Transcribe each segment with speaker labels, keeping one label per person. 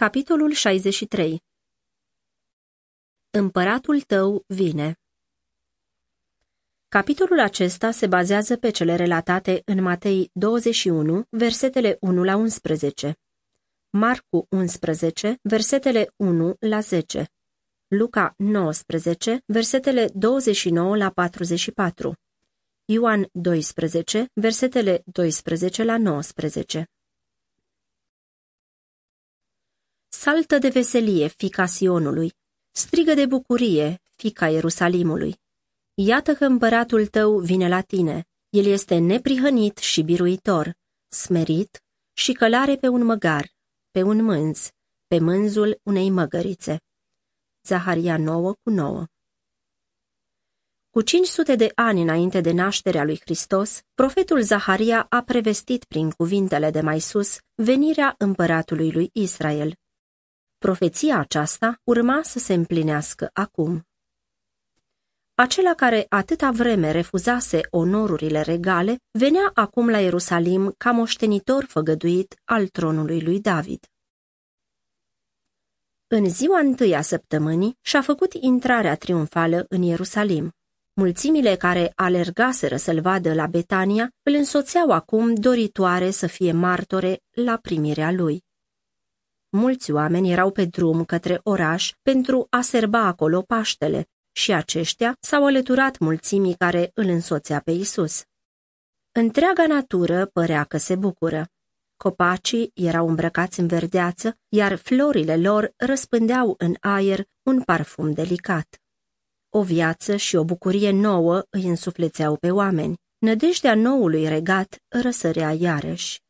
Speaker 1: Capitolul 63 Împăratul tău vine. Capitolul acesta se bazează pe cele relatate în Matei 21, versetele 1 la 11, Marcu 11, versetele 1 la 10, Luca 19, versetele 29 la 44, Ioan 12, versetele 12 la 19. Saltă de veselie, fica Sionului, strigă de bucurie, fica Ierusalimului. Iată că împăratul tău vine la tine, el este neprihănit și biruitor, smerit și călare pe un măgar, pe un mânz, pe mânzul unei măgărițe. Zaharia 9 cu 9 Cu 500 de ani înainte de nașterea lui Hristos, profetul Zaharia a prevestit prin cuvintele de mai sus venirea împăratului lui Israel. Profeția aceasta urma să se împlinească acum. Acela care atâta vreme refuzase onorurile regale, venea acum la Ierusalim ca moștenitor făgăduit al tronului lui David. În ziua întâi a săptămânii și-a făcut intrarea triumfală în Ierusalim. Mulțimile care alergaseră să-l vadă la Betania îl însoțeau acum doritoare să fie martore la primirea lui. Mulți oameni erau pe drum către oraș pentru a serba acolo Paștele și aceștia s-au alăturat mulțimii care îl însoțea pe Isus. Întreaga natură părea că se bucură. Copacii erau îmbrăcați în verdeață, iar florile lor răspândeau în aer un parfum delicat. O viață și o bucurie nouă îi însuflețeau pe oameni. Nădejdea noului regat răsărea iarăși.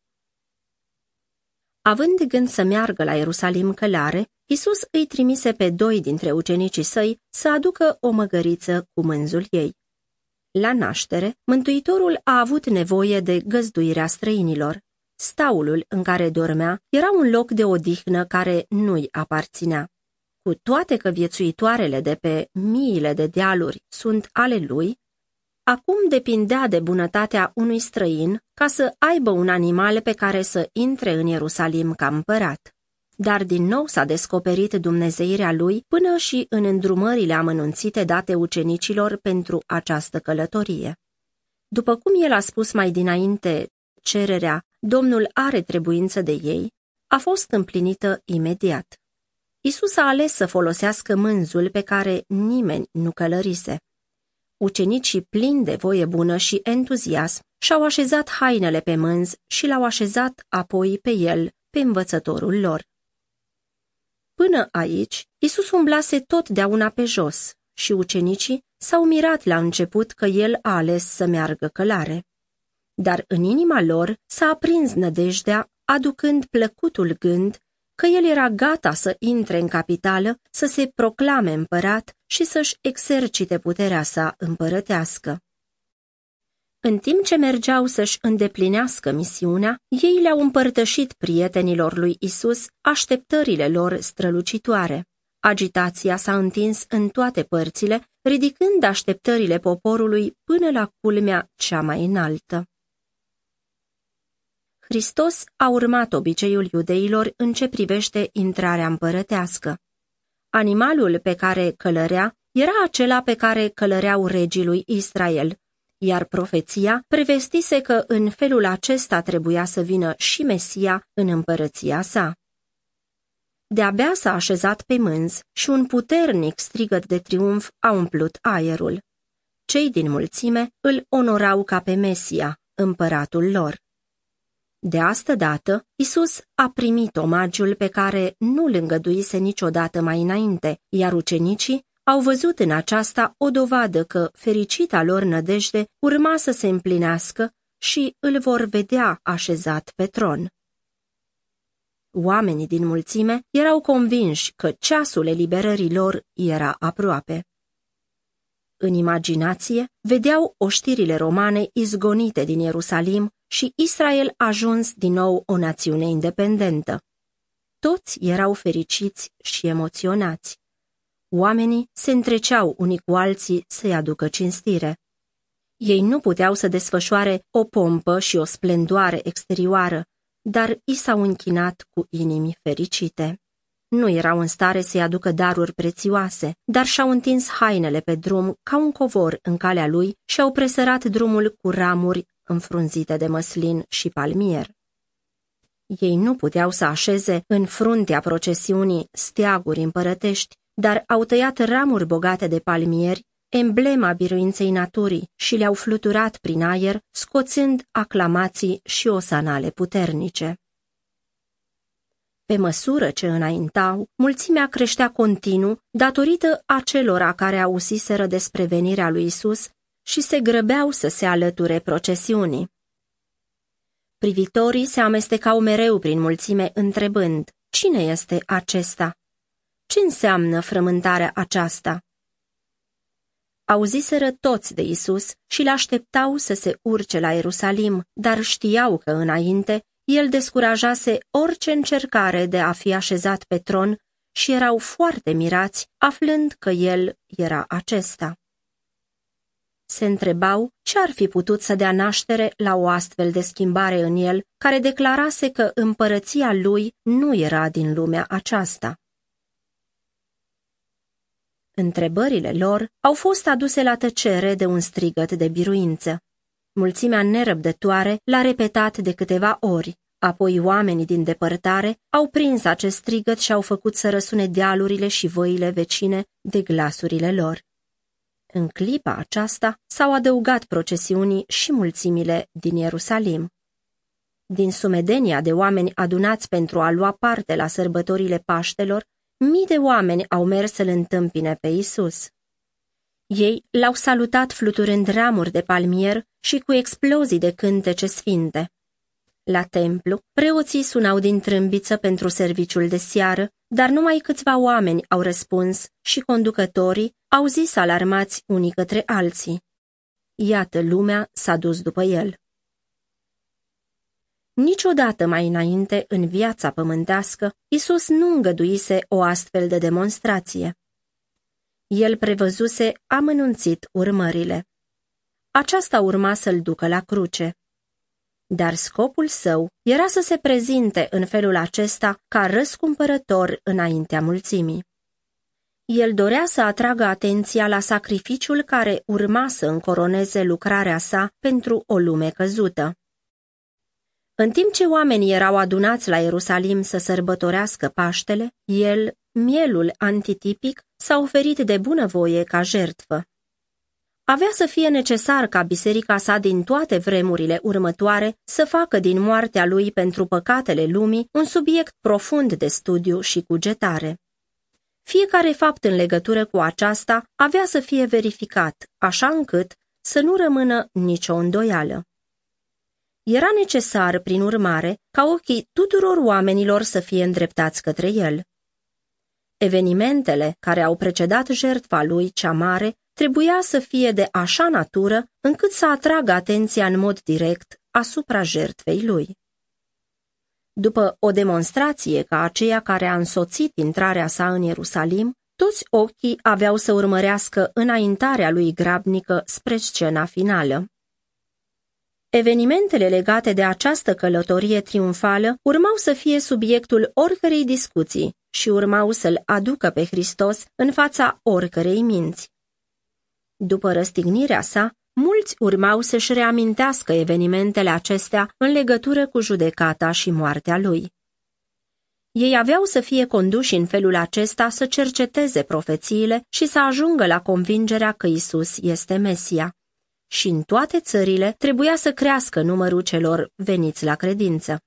Speaker 1: Având de gând să meargă la Ierusalim călare, Isus îi trimise pe doi dintre ucenicii săi să aducă o măgăriță cu mânzul ei. La naștere, Mântuitorul a avut nevoie de găzduirea străinilor. Staulul în care dormea era un loc de odihnă care nu-i aparținea. Cu toate că viețuitoarele de pe miile de dealuri sunt ale lui, Acum depindea de bunătatea unui străin ca să aibă un animal pe care să intre în Ierusalim ca împărat. Dar din nou s-a descoperit dumnezeirea lui până și în îndrumările amănunțite date ucenicilor pentru această călătorie. După cum el a spus mai dinainte, cererea, Domnul are trebuință de ei, a fost împlinită imediat. Isus a ales să folosească mânzul pe care nimeni nu călărise. Ucenicii plini de voie bună și entuziasm și-au așezat hainele pe mânz și l-au așezat apoi pe el, pe învățătorul lor. Până aici, Isus umblase totdeauna pe jos și ucenicii s-au mirat la început că el a ales să meargă călare. Dar în inima lor s-a aprins nădejdea, aducând plăcutul gând că el era gata să intre în capitală, să se proclame împărat și să-și exercite puterea sa împărătească. În timp ce mergeau să-și îndeplinească misiunea, ei le-au împărtășit prietenilor lui Isus așteptările lor strălucitoare. Agitația s-a întins în toate părțile, ridicând așteptările poporului până la culmea cea mai înaltă. Hristos a urmat obiceiul iudeilor în ce privește intrarea împărătească. Animalul pe care călărea era acela pe care călăreau regii lui Israel, iar profeția prevestise că în felul acesta trebuia să vină și Mesia în împărăția sa. De-abia s-a așezat pe mânz și un puternic strigăt de triumf a umplut aerul. Cei din mulțime îl onorau ca pe Mesia, împăratul lor. De asta dată, Isus a primit omagiul pe care nu îl îngăduise niciodată mai înainte, iar ucenicii au văzut în aceasta o dovadă că fericita lor nădejde urma să se împlinească și îl vor vedea așezat pe tron. Oamenii din mulțime erau convinși că ceasul eliberării lor era aproape. În imaginație vedeau oștirile romane izgonite din Ierusalim și Israel a ajuns din nou o națiune independentă. Toți erau fericiți și emoționați. Oamenii se întreceau unii cu alții să-i aducă cinstire. Ei nu puteau să desfășoare o pompă și o splendoare exterioară, dar i s-au închinat cu inimi fericite. nu erau în stare să-i aducă daruri prețioase, dar și-au întins hainele pe drum ca un covor în calea lui și au presărat drumul cu ramuri înfrunzite de măslin și palmier. Ei nu puteau să așeze în fruntea procesiunii steaguri împărătești, dar au tăiat ramuri bogate de palmieri, emblema biruinței naturii, și le-au fluturat prin aer, scoțând aclamații și osanale puternice. Pe măsură ce înaintau, mulțimea creștea continuu datorită acelora care auziseră despre venirea lui Isus și se grăbeau să se alăture procesiunii. Privitorii se amestecau mereu prin mulțime întrebând, cine este acesta? Ce înseamnă frământarea aceasta? Auziseră toți de Isus și l-așteptau să se urce la Ierusalim, dar știau că înainte el descurajase orice încercare de a fi așezat pe tron și erau foarte mirați aflând că el era acesta. Se întrebau ce ar fi putut să dea naștere la o astfel de schimbare în el, care declarase că împărăția lui nu era din lumea aceasta. Întrebările lor au fost aduse la tăcere de un strigăt de biruință. Mulțimea nerăbdătoare l-a repetat de câteva ori, apoi oamenii din depărtare au prins acest strigăt și au făcut să răsune dealurile și văile vecine de glasurile lor. În clipa aceasta s-au adăugat procesiunii și mulțimile din Ierusalim. Din sumedenia de oameni adunați pentru a lua parte la sărbătorile Paștelor, mii de oameni au mers să-l întâmpine pe Isus. Ei l-au salutat fluturând ramuri de palmier și cu explozii de cântece sfinte. La templu, preoții sunau din trâmbiță pentru serviciul de seară, dar numai câțiva oameni au răspuns și conducătorii au zis alarmați unii către alții. Iată, lumea s-a dus după el. Niciodată mai înainte, în viața pământească, Isus nu îngăduise o astfel de demonstrație. El prevăzuse amănunțit urmările. Aceasta urma să-l ducă la cruce. Dar scopul său era să se prezinte în felul acesta ca răscumpărător înaintea mulțimii. El dorea să atragă atenția la sacrificiul care urma să încoroneze lucrarea sa pentru o lume căzută. În timp ce oamenii erau adunați la Ierusalim să sărbătorească Paștele, el, mielul antitipic, s-a oferit de bunăvoie ca jertfă. Avea să fie necesar ca biserica sa din toate vremurile următoare să facă din moartea lui pentru păcatele lumii un subiect profund de studiu și cugetare. Fiecare fapt în legătură cu aceasta avea să fie verificat, așa încât să nu rămână nicio îndoială. Era necesar, prin urmare, ca ochii tuturor oamenilor să fie îndreptați către el. Evenimentele care au precedat jertfa lui cea mare trebuia să fie de așa natură încât să atragă atenția în mod direct asupra jertfei lui. După o demonstrație ca aceea care a însoțit intrarea sa în Ierusalim, toți ochii aveau să urmărească înaintarea lui grabnică spre scena finală. Evenimentele legate de această călătorie triumfală urmau să fie subiectul oricărei discuții și urmau să-l aducă pe Hristos în fața oricărei minți. După răstignirea sa, mulți urmau să-și reamintească evenimentele acestea în legătură cu judecata și moartea lui. Ei aveau să fie conduși în felul acesta să cerceteze profețiile și să ajungă la convingerea că Isus este Mesia. Și în toate țările trebuia să crească numărul celor veniți la credință.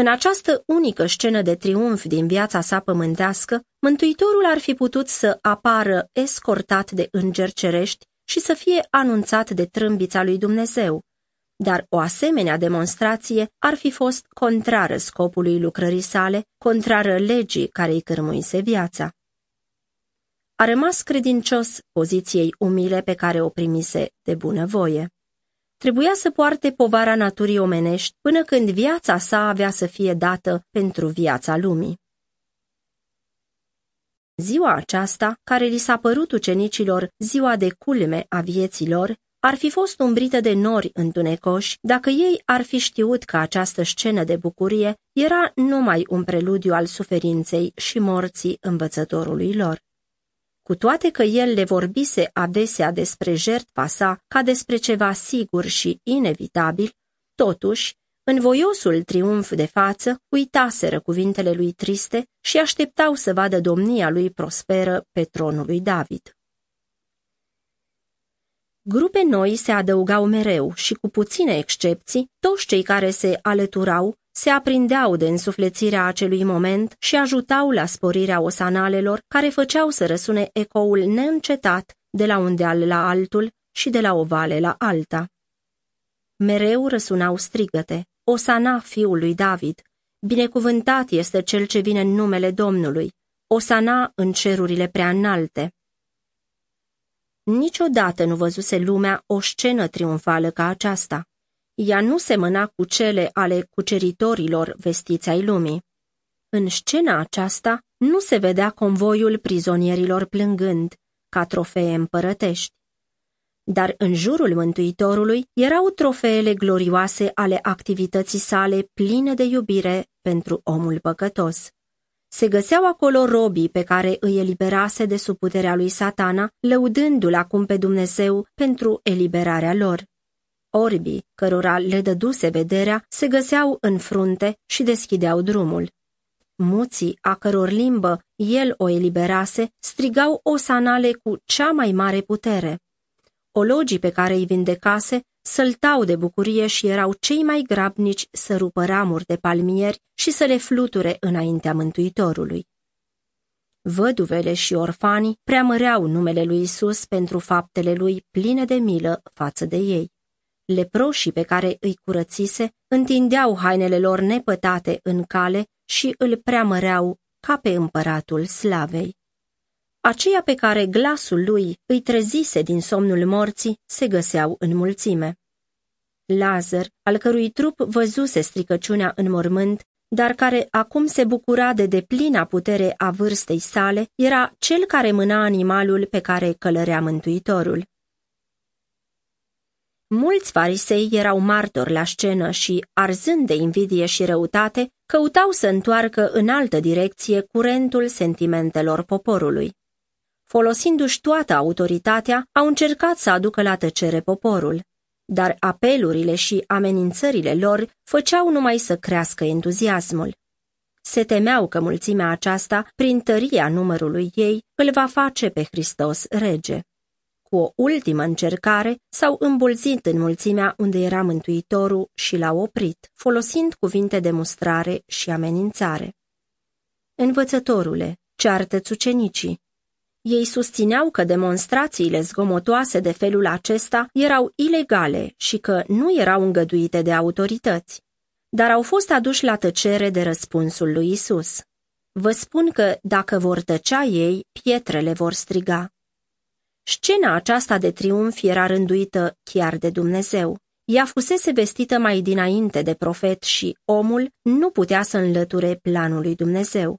Speaker 1: În această unică scenă de triumf din viața sa pământească, Mântuitorul ar fi putut să apară escortat de îngeri cerești și să fie anunțat de trâmbița lui Dumnezeu, dar o asemenea demonstrație ar fi fost contrară scopului lucrării sale, contrară legii care îi cârmuise viața. A rămas credincios poziției umile pe care o primise de bunăvoie. Trebuia să poarte povara naturii omenești până când viața sa avea să fie dată pentru viața lumii. Ziua aceasta, care li s-a părut ucenicilor ziua de culme a vieților, ar fi fost umbrită de nori întunecoși dacă ei ar fi știut că această scenă de bucurie era numai un preludiu al suferinței și morții învățătorului lor. Cu toate că el le vorbise adesea despre jertfa sa ca despre ceva sigur și inevitabil, totuși, în voiosul triumf de față, uitaseră cuvintele lui triste și așteptau să vadă domnia lui prosperă pe tronul lui David. Grupe noi se adăugau mereu și, cu puține excepții, toți cei care se alăturau se aprindeau de însuflețirea acelui moment și ajutau la sporirea osanalelor care făceau să răsune ecoul neîncetat de la un deal la altul și de la o vale la alta. Mereu răsunau strigăte, Osana fiul lui David, binecuvântat este cel ce vine în numele Domnului, Osana în cerurile prea înalte. Niciodată nu văzuse lumea o scenă triumfală ca aceasta. Ea nu semăna cu cele ale cuceritorilor vestiți ai lumii. În scena aceasta nu se vedea convoiul prizonierilor plângând, ca trofee împărătești. Dar în jurul Mântuitorului erau trofeele glorioase ale activității sale pline de iubire pentru omul păcătos. Se găseau acolo robii pe care îi eliberase de sub puterea lui satana, lăudându-l acum pe Dumnezeu pentru eliberarea lor. Orbii, cărora le dăduse vederea, se găseau în frunte și deschideau drumul. Muții, a căror limbă el o eliberase, strigau osanale cu cea mai mare putere. Ologii pe care îi vindecase săltau de bucurie și erau cei mai grabnici să rupă ramuri de palmieri și să le fluture înaintea Mântuitorului. Văduvele și orfanii preamăreau numele lui Isus pentru faptele lui pline de milă față de ei. Leproșii pe care îi curățise întindeau hainele lor nepătate în cale și îl preamăreau ca pe împăratul slavei. Aceia pe care glasul lui îi trezise din somnul morții se găseau în mulțime. Lazar, al cărui trup văzuse stricăciunea în mormânt, dar care acum se bucura de deplina putere a vârstei sale, era cel care mâna animalul pe care călărea Mântuitorul. Mulți farisei erau martori la scenă și, arzând de invidie și răutate, căutau să întoarcă în altă direcție curentul sentimentelor poporului. Folosindu-și toată autoritatea, au încercat să aducă la tăcere poporul dar apelurile și amenințările lor făceau numai să crească entuziasmul. Se temeau că mulțimea aceasta, prin tăria numărului ei, îl va face pe Hristos rege. Cu o ultimă încercare, s-au îmbulzit în mulțimea unde era Mântuitorul și l-au oprit, folosind cuvinte de mustrare și amenințare. Învățătorule, ceartă-ți țucenicii, ei susțineau că demonstrațiile zgomotoase de felul acesta erau ilegale și că nu erau îngăduite de autorități, dar au fost aduși la tăcere de răspunsul lui Isus. Vă spun că dacă vor tăcea ei, pietrele vor striga. Scena aceasta de triumf era rânduită chiar de Dumnezeu. Ea fusese vestită mai dinainte de profet și omul nu putea să înlăture planul lui Dumnezeu.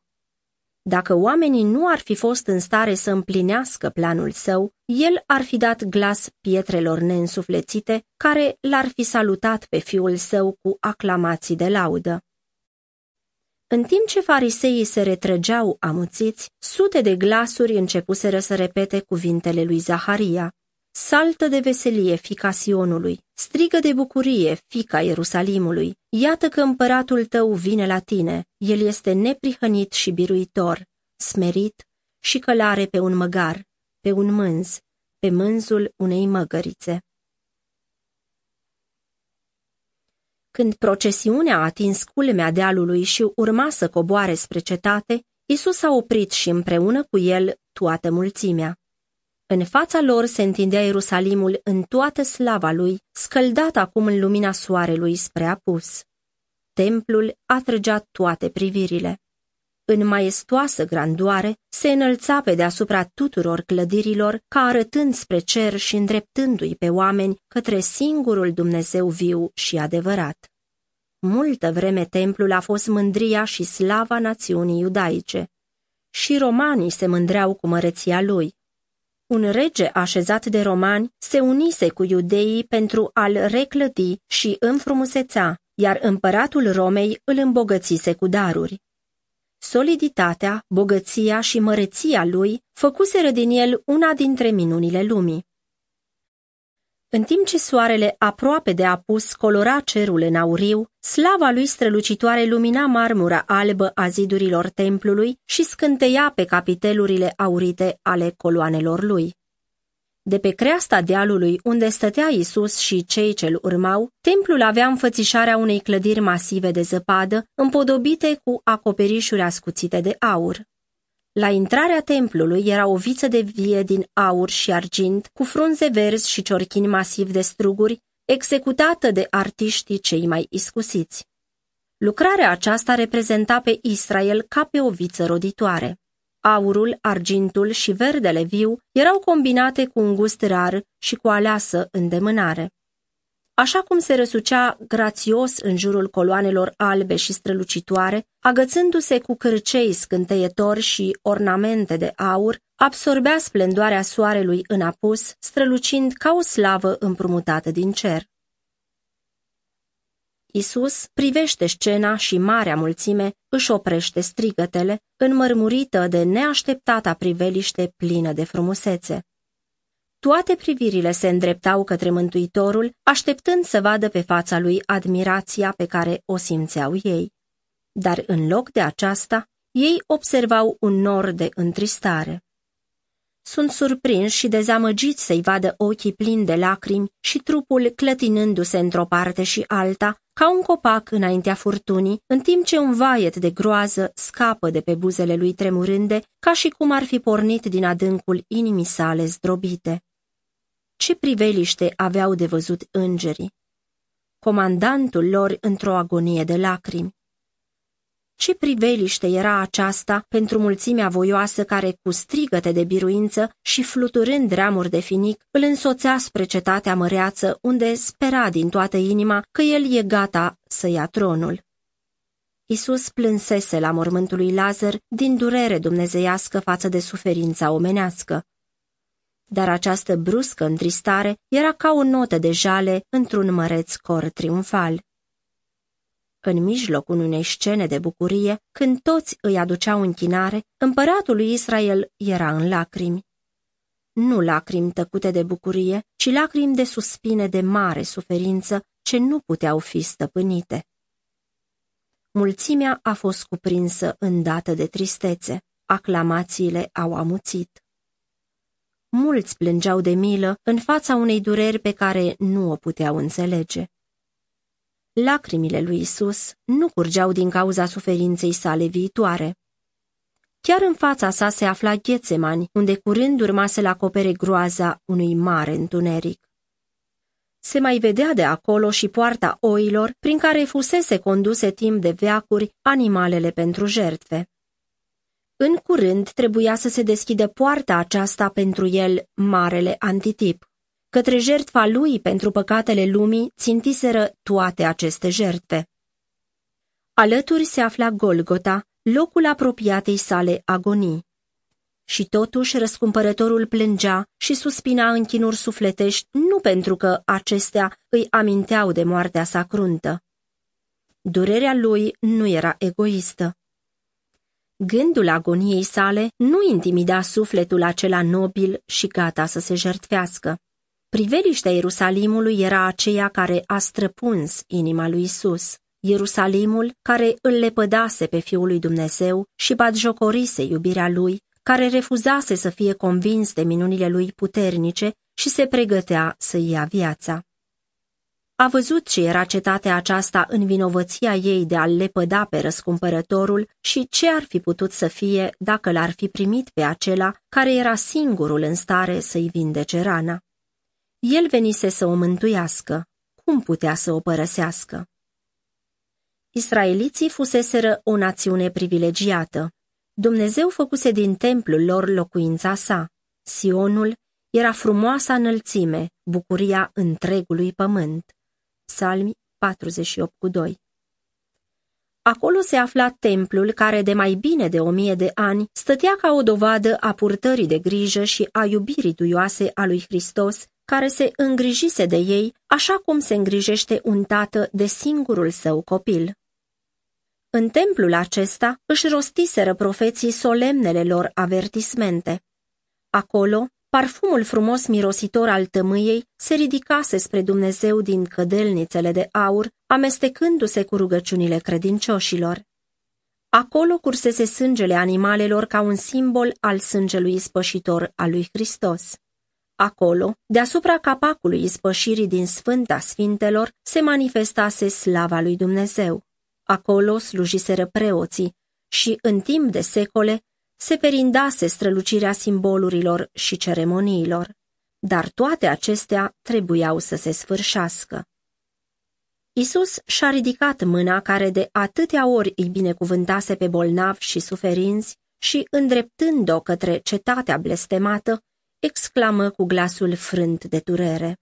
Speaker 1: Dacă oamenii nu ar fi fost în stare să împlinească planul său, el ar fi dat glas pietrelor neînsuflețite, care l-ar fi salutat pe fiul său cu aclamații de laudă. În timp ce fariseii se retrăgeau amuțiți, sute de glasuri începuseră să repete cuvintele lui Zaharia. Saltă de veselie, fica Sionului, strigă de bucurie, fica Ierusalimului. Iată că împăratul tău vine la tine, el este neprihănit și biruitor, smerit și călare pe un măgar, pe un mânz, pe mânzul unei măgărițe. Când procesiunea a atins culmea dealului și urma să coboare spre cetate, Isus a oprit și împreună cu el toată mulțimea. În fața lor se întindea Ierusalimul în toată slava lui, scăldat acum în lumina soarelui spre apus. Templul atrăgea toate privirile. În maestoasă grandoare se înălța pe deasupra tuturor clădirilor, ca arătând spre cer și îndreptându-i pe oameni către singurul Dumnezeu viu și adevărat. Multă vreme templul a fost mândria și slava națiunii iudaice. Și romanii se mândreau cu măreția lui, Un rege așezat de romani se unise cu iudeii pentru a-l reclădi și înfrumuseța, iar împăratul Romei îl îmbogățise cu daruri. Soliditatea, bogăția și măreția lui făcuseră din el una dintre minunile lumii. În timp ce soarele aproape de apus colora cerul în auriu, slava lui strălucitoare lumina marmura albă a zidurilor templului și scânteia pe capitelurile aurite ale coloanelor lui. De pe creasta dealului unde stătea Isus și cei ce-l urmau, templul avea înfățișarea unei clădiri masive de zăpadă, împodobite cu acoperișuri ascuțite de aur. La intrarea templului era o viță de vie din aur și argint, cu frunze verzi și ciorchini masiv de struguri, executată de artiștii cei mai iscusiți. Lucrarea aceasta reprezenta pe Israel ca pe o viță roditoare. Aurul, argintul și verdele viu erau combinate cu un gust rar și cu aleasă îndemânare. Așa cum se răsucea grațios în jurul coloanelor albe și strălucitoare, agățându-se cu cârcei scânteietori și ornamente de aur, absorbea splendoarea soarelui în apus, strălucind ca o slavă împrumutată din cer. Isus privește scena și marea mulțime își oprește strigătele, înmărmurită de neașteptata priveliște plină de frumusețe. Toate privirile se îndreptau către Mântuitorul, așteptând să vadă pe fața lui admirația pe care o simțeau ei. Dar în loc de aceasta, ei observau un nor de întristare. Sunt surprinși și dezamăgiți să-i vadă ochii plini de lacrimi și trupul clătinându-se într-o parte și alta, ca un copac înaintea furtunii, în timp ce un vaiet de groază scapă de pe buzele lui tremurânde, ca și cum ar fi pornit din adâncul inimii sale zdrobite. Ce priveliște aveau de văzut îngerii! Comandantul lor într-o agonie de lacrimi. Ce priveliște era aceasta pentru mulțimea voioasă care, cu strigăte de biruință și fluturând ramuri de finic, îl însoțea spre cetatea măreață, unde spera din toată inima că el e gata să ia tronul. Isus plânsese la mormântul lui Lazar din durere dumnezeiască față de suferința omenească. Dar această bruscă întristare era ca o notă de jale într-un măreț cor triumfal. În mijlocul unei scene de bucurie, când toți îi aduceau închinare, împăratul lui Israel era în lacrimi. Nu lacrimi tăcute de bucurie, ci lacrimi de suspine de mare suferință ce nu puteau fi stăpânite. Mulțimea a fost cuprinsă îndată de tristețe, aclamațiile au amuțit. Mulți plângeau de milă în fața unei dureri pe care nu o puteau înțelege. Lacrimile lui Isus nu curgeau din cauza suferinței sale viitoare. Chiar în fața sa se afla Ghețemani, unde curând urma să-l acopere groaza unui mare întuneric. Se mai vedea de acolo și poarta oilor, prin care fusese conduse timp de veacuri animalele pentru jertfe. În curând trebuia să se deschidă poarta aceasta pentru el, marele antitip. Către jertfa lui pentru păcatele lumii țintiseră toate aceste jertfe. Alături se afla Golgota, locul apropiatei sale agonii. Și totuși răscumpărătorul plângea și suspina în chinuri sufletești nu pentru că acestea îi aminteau de moartea sa cruntă. Durerea lui nu era egoistă. Gândul agoniei sale nu intimida sufletul acela nobil și gata să se jertfească. Priveliștea Ierusalimului era aceea care a străpuns inima lui Isus. Ierusalimul care îl lepădase pe Fiul lui Dumnezeu și batjocorise iubirea lui, care refuzase să fie convins de minunile lui puternice și se pregătea să ia viața. A văzut ce era cetatea aceasta în vinovăția ei de a-l lepăda pe răscumpărătorul și ce ar fi putut să fie dacă l-ar fi primit pe acela care era singurul în stare să-i vindece rana. El venise să o mântuiască. Cum putea să o părăsească? Israeliții fuseseră o națiune privilegiată. Dumnezeu făcuse din templul lor locuința sa. Sionul era frumoasa înălțime, bucuria întregului pământ. Psalmi 48 cu 2 Acolo se afla templul care de mai bine de o mie de ani stătea ca o dovadă a purtării de grijă și a iubirii duioase a lui Hristos, care se îngrijise de ei așa cum se îngrijește un tată de singurul său copil. În templul acesta își rostiseră profeții solemnele lor avertismente. Acolo, parfumul frumos mirositor al tămâiei se ridicase spre Dumnezeu din cădelnițele de aur, amestecându-se cu rugăciunile credincioșilor. Acolo cursese sângele animalelor ca un simbol al sângelui ispășitor al lui Hristos. Acolo, deasupra capacului ispășirii din Sfânta Sfintelor, se manifestase slava lui Dumnezeu. Acolo slujiseră preoții și, în timp de secole, se perindase strălucirea simbolurilor și ceremoniilor, dar toate acestea trebuiau să se sfârșească. Isus și-a ridicat mâna care de atâtea ori îi binecuvântase pe bolnavi și suferinți și, îndreptând-o către cetatea blestemată, exclamă cu glasul frânt de durere.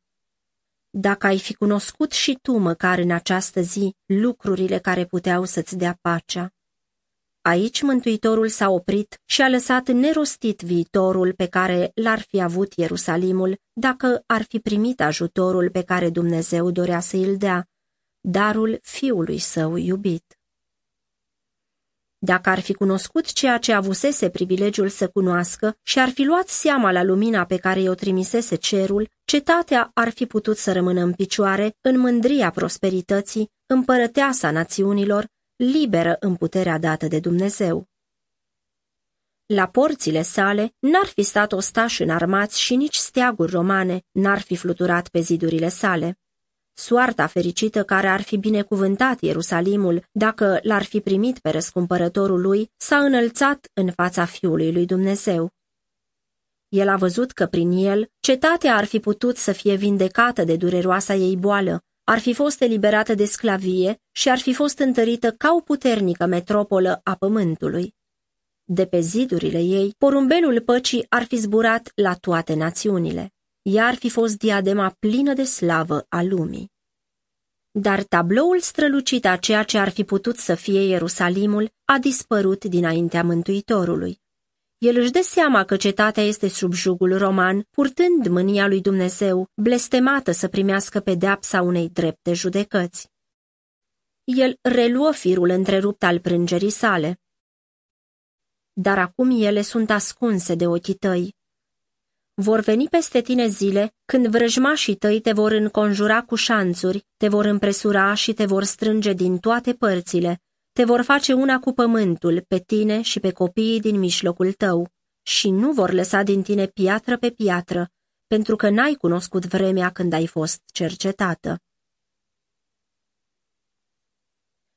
Speaker 1: Dacă ai fi cunoscut și tu măcar în această zi lucrurile care puteau să-ți dea pacea. Aici Mântuitorul s-a oprit și a lăsat nerostit viitorul pe care l-ar fi avut Ierusalimul dacă ar fi primit ajutorul pe care Dumnezeu dorea să îl dea, darul fiului său iubit. Dacă ar fi cunoscut ceea ce avusese privilegiul să cunoască și ar fi luat seama la lumina pe care i-o trimisese cerul, cetatea ar fi putut să rămână în picioare în mândria prosperității, împărăteasa națiunilor, liberă în puterea dată de Dumnezeu. La porțile sale n-ar fi stat ostași înarmați și nici steaguri romane n-ar fi fluturat pe zidurile sale. Soarta fericită care ar fi binecuvântat Ierusalimul dacă l-ar fi primit pe răscumpărătorul lui s-a înălțat în fața Fiului lui Dumnezeu. El a văzut că prin el cetatea ar fi putut să fie vindecată de dureroasa ei boală, ar fi fost eliberată de sclavie și ar fi fost întărită ca o puternică metropolă a pământului. De pe zidurile ei, porumbelul păcii ar fi zburat la toate națiunile. Ea ar fi fost diadema plină de slavă a lumii. Dar tabloul strălucit a ceea ce ar fi putut să fie Ierusalimul a dispărut dinaintea Mântuitorului. El își dă seama că cetatea este sub jugul roman, purtând mânia lui Dumnezeu, blestemată să primească pedeapsa unei drepte judecăți. El reluă firul întrerupt al prângerii sale. Dar acum ele sunt ascunse de ochii tăi. Vor veni peste tine zile când vrăjmașii tăi te vor înconjura cu șanțuri, te vor împresura și te vor strânge din toate părțile, te vor face una cu pământul, pe tine și pe copiii din mijlocul tău, și nu vor lăsa din tine piatră pe piatră, pentru că n-ai cunoscut vremea când ai fost cercetată.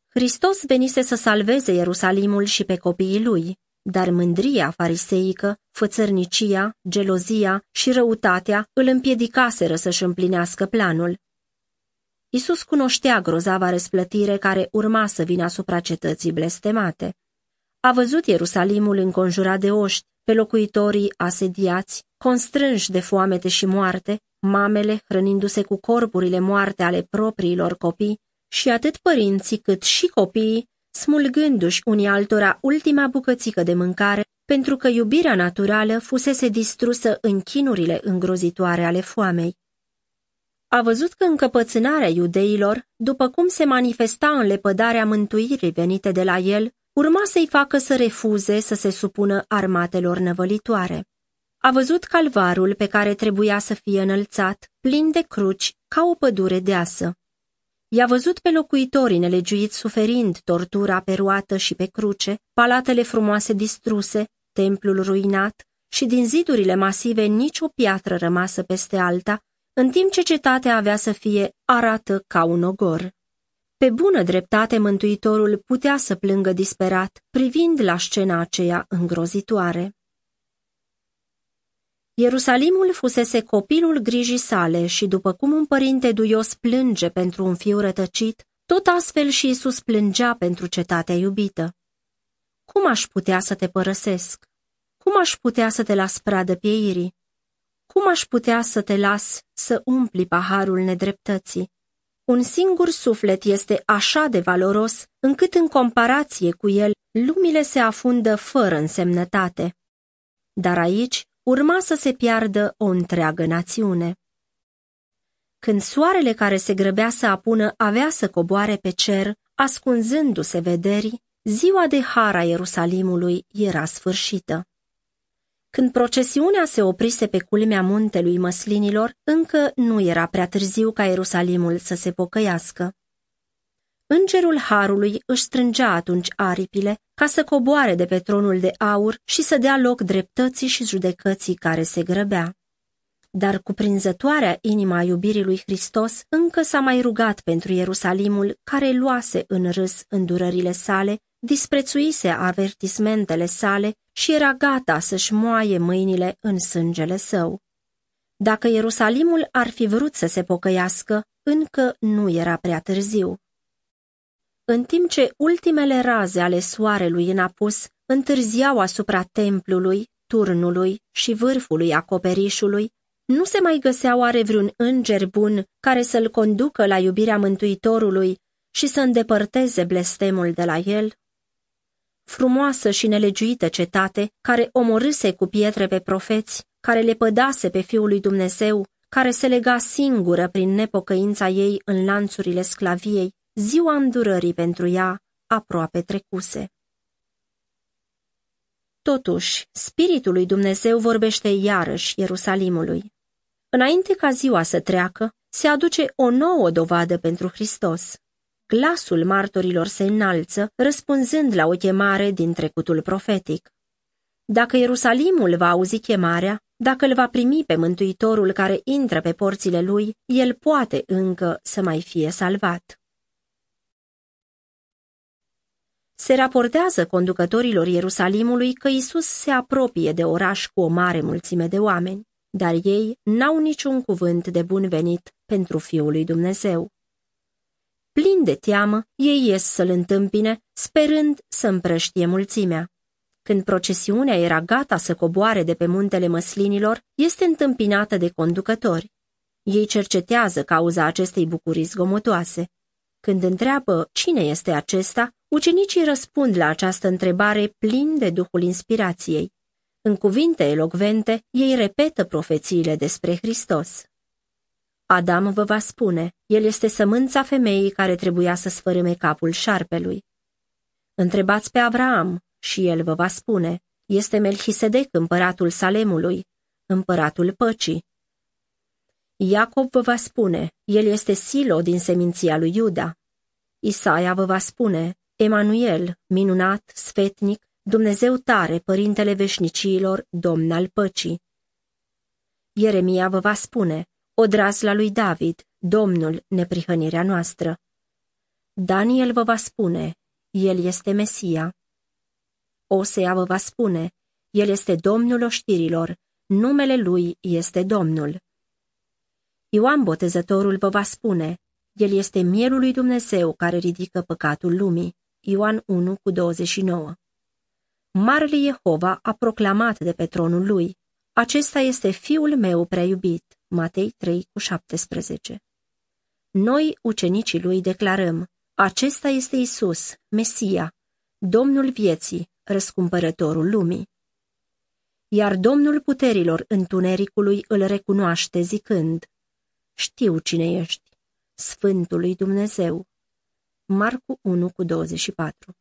Speaker 1: Hristos venise să salveze Ierusalimul și pe copiii lui, dar mândria fariseică, fățărnicia, gelozia și răutatea îl împiedicaseră să-și împlinească planul. Isus cunoștea grozava răsplătire care urma să vină asupra cetății blestemate. A văzut Ierusalimul înconjurat de oști, pe locuitorii asediați, constrânși de foamete și moarte, mamele hrănindu-se cu corpurile moarte ale propriilor copii și atât părinții cât și copiii, smulgându-și unii altora ultima bucățică de mâncare, pentru că iubirea naturală fusese distrusă în chinurile îngrozitoare ale foamei a văzut că încăpățânarea iudeilor, după cum se manifesta în lepădarea mântuirii venite de la el, urma să-i facă să refuze să se supună armatelor năvălitoare. A văzut calvarul pe care trebuia să fie înălțat, plin de cruci, ca o pădure deasă. I-a văzut pe locuitorii nelegiuiți suferind tortura pe roată și pe cruce, palatele frumoase distruse, templul ruinat și din zidurile masive nici o piatră rămasă peste alta, în timp ce cetatea avea să fie arată ca un ogor. Pe bună dreptate Mântuitorul putea să plângă disperat, privind la scena aceea îngrozitoare. Ierusalimul fusese copilul grijii sale și după cum un părinte duios plânge pentru un fiu rătăcit, tot astfel și Isus plângea pentru cetatea iubită. Cum aș putea să te părăsesc? Cum aș putea să te las pradă pieirii? Cum aș putea să te las să umpli paharul nedreptății? Un singur suflet este așa de valoros, încât în comparație cu el, lumile se afundă fără însemnătate. Dar aici urma să se piardă o întreagă națiune. Când soarele care se grăbea să apună avea să coboare pe cer, ascunzându-se vederii, ziua de hara Ierusalimului era sfârșită. Când procesiunea se oprise pe culmea muntelui măslinilor, încă nu era prea târziu ca Ierusalimul să se pocăiască. Îngerul Harului își strângea atunci aripile ca să coboare de pe tronul de aur și să dea loc dreptății și judecății care se grăbea. Dar cuprinzătoarea inima iubirii lui Hristos încă s-a mai rugat pentru Ierusalimul care luase în râs îndurările sale, disprețuise avertismentele sale și era gata să-și moaie mâinile în sângele său. Dacă Ierusalimul ar fi vrut să se pocăiască, încă nu era prea târziu. În timp ce ultimele raze ale soarelui în apus întârziau asupra templului, turnului și vârfului acoperișului, nu se mai găsea oare vreun înger bun care să-l conducă la iubirea Mântuitorului și să îndepărteze blestemul de la el? Frumoasă și nelegiuită cetate, care omorâse cu pietre pe profeți, care le pădase pe Fiul lui Dumnezeu, care se lega singură prin nepocăința ei în lanțurile sclaviei, ziua îndurării pentru ea aproape trecuse. Totuși, Spiritul lui Dumnezeu vorbește iarăși Ierusalimului. Înainte ca ziua să treacă, se aduce o nouă dovadă pentru Hristos. Glasul martorilor se înalță, răspunzând la o chemare din trecutul profetic. Dacă Ierusalimul va auzi chemarea, dacă îl va primi pe Mântuitorul care intră pe porțile lui, el poate încă să mai fie salvat. Se raportează conducătorilor Ierusalimului că Isus se apropie de oraș cu o mare mulțime de oameni dar ei n-au niciun cuvânt de bun venit pentru Fiul lui Dumnezeu. Plin de teamă, ei ies să-l întâmpine, sperând să împrăștie mulțimea. Când procesiunea era gata să coboare de pe muntele măslinilor, este întâmpinată de conducători. Ei cercetează cauza acestei bucurii zgomotoase. Când întreabă cine este acesta, ucenicii răspund la această întrebare plin de duhul inspirației. În cuvinte elocvente, ei repetă profețiile despre Hristos. Adam vă va spune, el este sămânța femeii care trebuia să sfărâme capul șarpelui. Întrebați pe Avraam și el vă va spune, este Melchisedec împăratul Salemului, împăratul păcii. Iacob vă va spune, el este Silo din seminția lui Iuda. Isaia vă va spune, Emanuel, minunat, sfetnic, Dumnezeu tare, părintele veșnicilor, domn al păcii. Ieremia vă va spune, la lui David, Domnul, neprihănirea noastră. Daniel vă va spune, El este Mesia. Osea vă va spune, El este Domnul oștirilor, numele Lui este Domnul. Ioan Botezătorul vă va spune, El este mielul lui Dumnezeu care ridică păcatul lumii. Ioan 1 cu 29 Marele Jehova a proclamat de pe tronul lui, Acesta este fiul meu prea iubit, Matei 3 cu 17. Noi, ucenicii lui, declarăm, Acesta este Isus, Mesia, Domnul vieții, răscumpărătorul lumii. Iar Domnul puterilor întunericului îl recunoaște zicând, Știu cine ești, Sfântul lui Dumnezeu. Marcu 1 cu 24